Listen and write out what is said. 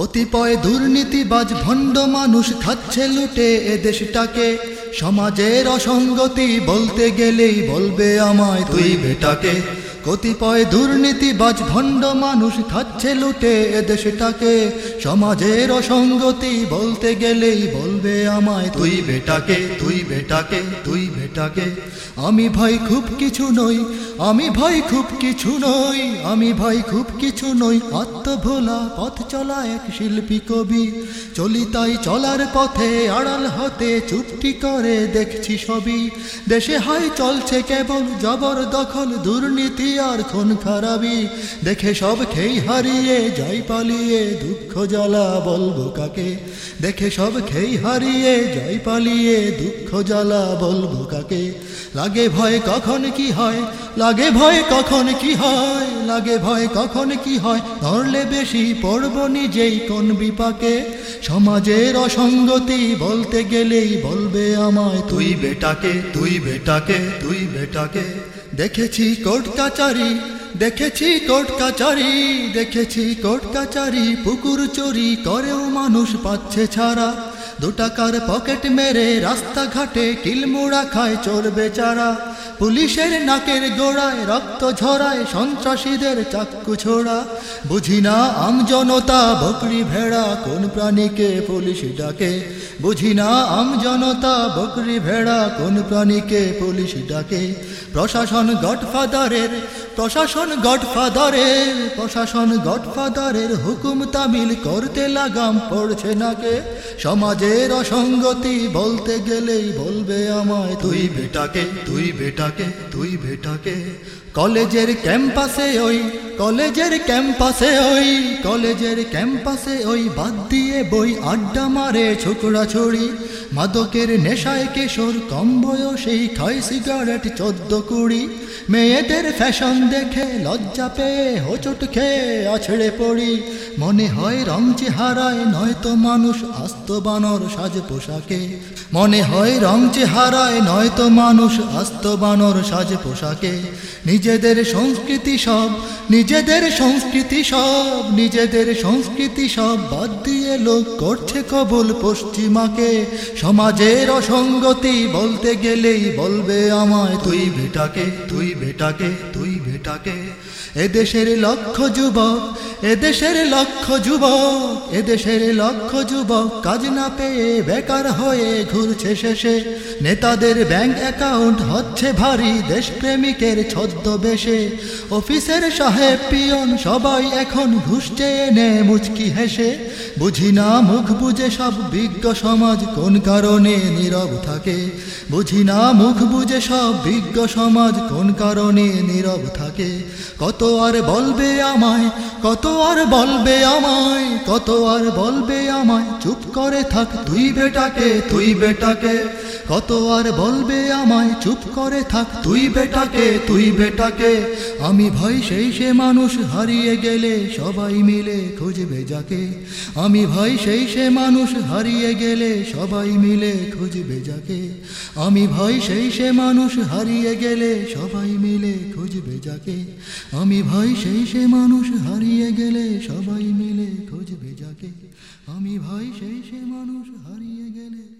কতিপয় দুর্নীতিবাজ ভণ্ড মানুষ খাচ্ছে লুটে এ দেশটাকে। সমাজের অসঙ্গতি বলতে গেলেই বলবে আমায় তুই বেটাকে কতিপয় দুর্নীতিবাজ ভণ্ড মানুষ খাচ্ছে লুটে এ দেশটাকে। সমাজের অসঙ্গতি বলতে গেলেই বলবে আমায়, তুই বেটাকে তুই বেটাকে তুই বেটাকে। আমি ভাই খুব কিছু নই, আমি ভাই খুব কিছু নই, আমি ভাই খুব কিছু নই। আত্মভোলা পথ চলা এক শিল্পী কবি, চলি তাই চলার পথে আড়াল হতে চুপটি করে দেখছি সবই। দেশে হয় চলছে কেবল জবর দখল দুর্নীতি আর খুন খারাপি। দেখে সব খেই হারিয়ে যাই পালিয়ে দুঃখ জ্বালা বলব কাকে? দেখে সব খেই হারিয়ে যাই পালিয়ে দুঃখ জ্বালা বলব কাকে? লাগে ভয় কখন কি হয়? লাগে ভয় কখন কি হয়? লাগে ভয় কখন কি হয়? ধরলে বেশি পড়ব নিজেই কোন বিপাকে? সমাজের অসঙ্গতি বলতে গেলেই বলবে আমায়, তুই বেটাকে তুই বেটাকে তুই বেটাকে। দেখেছি কোর্ট কাচারি, দেখেছি কোর্ট কাচারি, দেখেছি কোর্ট কাচারি, পুকুর চুরি করেও মানুষ পাচ্ছে ছাড়া। দু টাকার পকেট মেরে রাস্তাঘাটে কিলমোড়া খায় চোর বেচারা। পুলিশের নাকের গোড়ায় রক্ত ঝরায় সন্ত্রাসীদের চাক্কু ছোড়া। বুঝি না আম জনতা বকরি ভেড়া কোন প্রাণীকে পুলিশ ডাকে। বুঝি না আম জনতা বকরি ভেড়া কোন প্রাণীকে পুলিশ ডাকে। প্রশাসন গডফাদারের প্রশাসন গডফাদারের প্রশাসন গডফাদারের হুকুম তামিল করতে লাগাম পড়ছে নাকে। সমাজের অসঙ্গতি বলতে গেলেই বলবে আমায়, তুই বেটাকে, তুই বেটাকে তুই বেটাকে কলেজের ক্যাম্পাসে ওই, কলেজের ক্যাম্পাসে ওই, কলেজের ক্যাম্পাসে ওই বাদ দিয়ে বই আড্ডা মারে ছোকরা ছড়ি মাদকের নেশায় কেশোর কম বয়সেই খায় সিগারেট চোদ্দ কুড়ি। মেয়েদের ফ্যাশন দেখে লজ্জা পেয়ে হোচট খেয়ে আছড়ে পড়ি। মনে হয় রং চেহারায় নয়তো মানুষ আস্ত বানর সাজ পোশাকে। মনে হয় রং চেহারায় নয়তো মানুষ আস্ত বানর সাজ পোশাকে। নিজেদের সংস্কৃতি সব, নিজেদের সংস্কৃতি সব, নিজেদের সংস্কৃতি সব বাদ দিয়ে লোক করছে কবল পশ্চিমাকে। সমাজের অসঙ্গতি বলতে গেলেই বলবে আমায়, তুই বেটাকে তুই বেটাকে তুই বেটাকে এদেশের লক্ষ যুবক এদেশের লক্ষ যুবক এদেশের লক্ষ যুবক কাজ না পেয়ে বেকার হয়ে ঘুরছে শেষে। নেতাদের ব্যাংক অ্যাকাউন্ট হচ্ছে ভারী দেশপ্রেমিকের ছদ্মবেশে। অফিসের সাহেব পিয়ন সবাই এখন ঘুষ চেয়ে নে মুচকি হেসে। বুঝি না মুখ বুঝে সব বিজ্ঞ সমাজ কোন কারণে নীরব থাকে। বুঝি না মুখ বুঝে সব বিজ্ঞ সমাজ কোন কারণে নীরব থাকে। কত আর বলবে আমায়, কত আর বলবে আমায়, কত আর বলবে আমায়, চুপ করে থাক তুই বেটাকে তুই বেটাকে। কত আর বলবে আমায়, চুপ করে থাক। তুই বেটাকে তুই বেটাকে। আমি ভয়, সেই সে মানুষ হারিয়ে গেলে সবাই মিলে খুঁজবে যাকে। আমি ভয়, সেই সে মানুষ হারিয়ে গেলে সবাই মিলে খুঁজবে যাকে। আমি ভয়, সেই সে মানুষ হারিয়ে গেলে সবাই মিলে খুঁজবে যাকে। আমি ভয়, সেই সে মানুষ হারিয়ে গেলে সবাই মিলে খুঁজবে যাকে। আমি ভয়, সেই সে মানুষ হারিয়ে গেলে